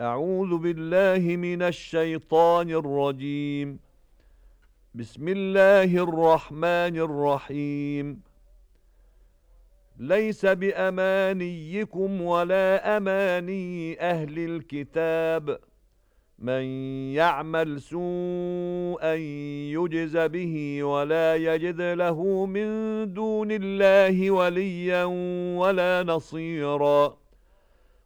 أعوذ بالله من الشيطان الرجيم. بسم الله الرحمن الرحيم. ليس بأمانيكم ولا أماني أهل الكتاب. مَن يَعْمَلْ سُوءًا يُجْزَ بِهِ وَلَا يَجِدْ لَهُ مِن دُونِ اللَّهِ وَلِيًّا وَلَا نَصِيرًا.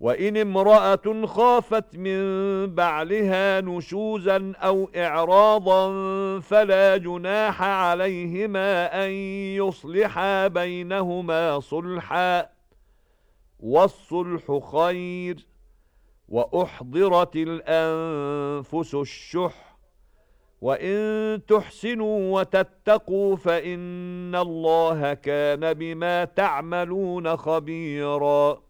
وَإِنِ امْرَأَةٌ خَافَتْ مِنْ بَعْلِهَا نُشُوزًا أَوْ إِعْرَاضًا فَلَا جُنَاحَ عَلَيْهِمَا أَنْ يُصْلِحَا بَيْنَهُمَا صُلْحًا. وَالصُّلْحُ خَيْرٌ وَأُحْضِرَتِ الْأَنْفُسُ الشُّحَّ. وَإِن تُحْسِنُوا وَتَتَّقُوا فَإِنَّ اللَّهَ كَانَ بِمَا تَعْمَلُونَ خَبِيرًا.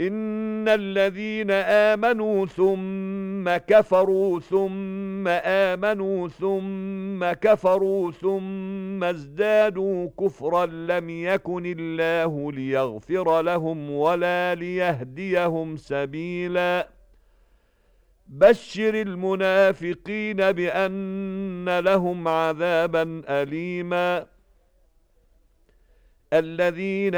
إن الذين آمنوا ثم كفروا ثم آمنوا ثم كفروا ثم ازدادوا كفرا لم يكن الله ليغفر لهم ولا ليهديهم سبيلا بشر المنافقين بأن لهم عذابا أليماً الذين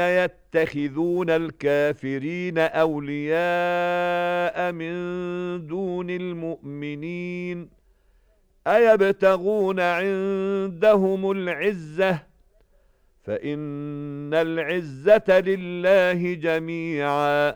يتخذون الكافرين أولياء من دون المؤمنين أيبتغون عندهم العزة؟ فإن العزة لله جميعاً.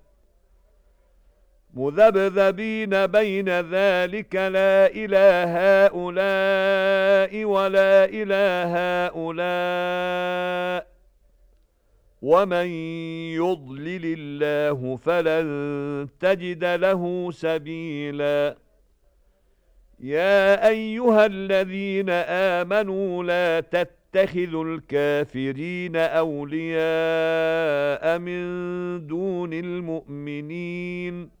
مذبذبين بين ذلك لا إله هؤلاء ولا إله هؤلاء ومن يضلل الله فلن تجد له سبيلا. يا أيها الذين آمنوا لا تتخذوا الكافرين أولياء من دون المؤمنين.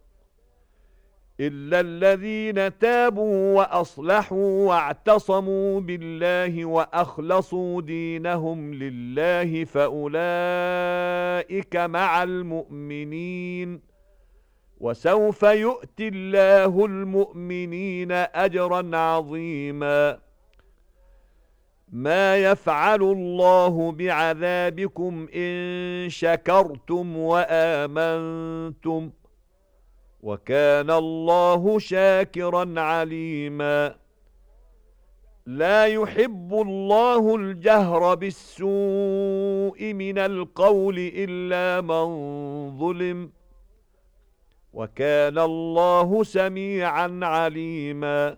إلا الذين تابوا وأصلحوا واعتصموا بالله وأخلصوا دينهم لله فأولئك مع المؤمنين وسوف يؤتي الله المؤمنين أجرا عظيما ما يفعل الله بعذابكم إن شكرتم وآمنتم وَكَانَ اللَّهُ شَاكِرًا عَلِيمًا. لا يحب الله الجهر بالسوء من القول إلا من ظلم. وكان الله سميعا عليما.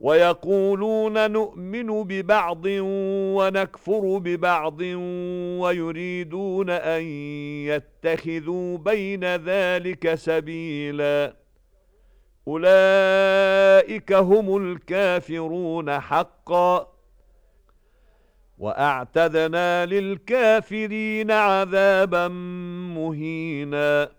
ويقولون نؤمن ببعض ونكفر ببعض ويريدون أن يتخذوا بين ذلك سبيلا. أولئك هم الكافرون حقا. وأعتدنا للكافرين عذابا مهيناً.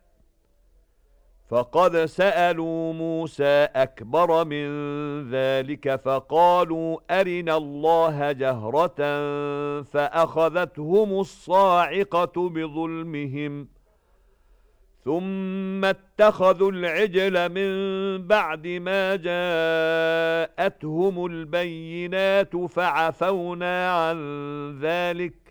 فقد سألوا موسى أكبر من ذلك فقالوا أرنا الله جهرة فأخذتهم الصاعقة بظلمهم ثم اتخذوا العجل من بعد ما جاءتهم البينات فعفونا عن ذلك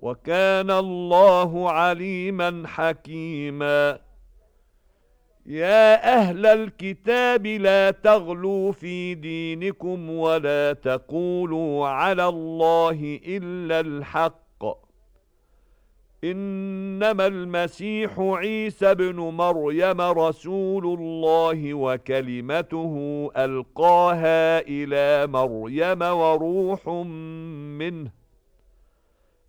وكان الله عليما حكيماً. يا أهل الكتاب لا تغلوا في دينكم ولا تقولوا على الله إلا الحق. إنما المسيح عيسى بن مريم رسول الله وكلمته ألقاها إلى مريم وروح منه.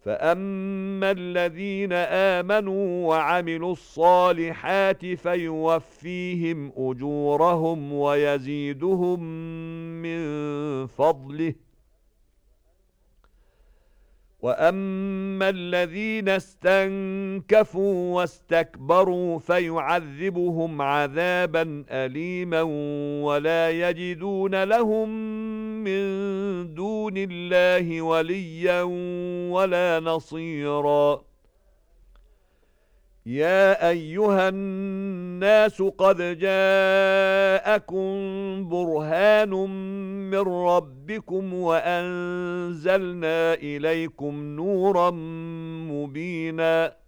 فأما الذين آمنوا وعملوا الصالحات فيوفيهم أجورهم ويزيدهم من فضله وأما الذين استنكفوا واستكبروا فيعذبهم عذابا أليما ولا يجدون لهم من دون الله وليا ولا نصيرا. يا أيها الناس قد جاءكم برهان من ربكم وأنزلنا إليكم نورا مبيناً.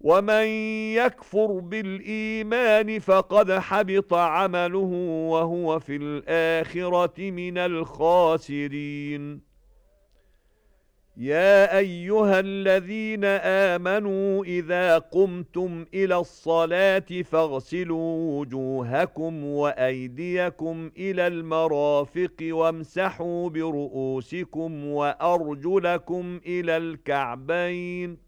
وَمَن يَكْفُرْ بِالْإِيمَانِ فَقَدْ حَبِطَ عَمَلُهُ وَهُوَ فِي الْآخِرَةِ مِنَ الْخَاسِرِينَ. يا أيها الذين آمنوا إذا قمتم إلى الصلاة فاغسلوا وجوهكم وأيديكم إلى المرافق وامسحوا برؤوسكم وأرجلكم إلى الكعبين.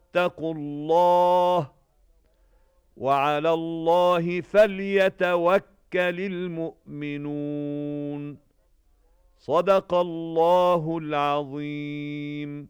واتقوا الله وعلى الله فليتوكل المؤمنون. صدق الله العظيم.